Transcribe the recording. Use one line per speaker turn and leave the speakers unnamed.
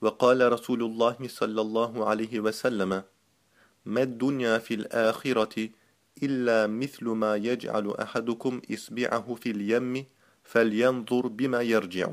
وقال رسول الله صلى الله عليه وسلم ما الدنيا في الآخرة إلا مثل ما يجعل أحدكم إصبعه في اليم فلينظر بما يرجع.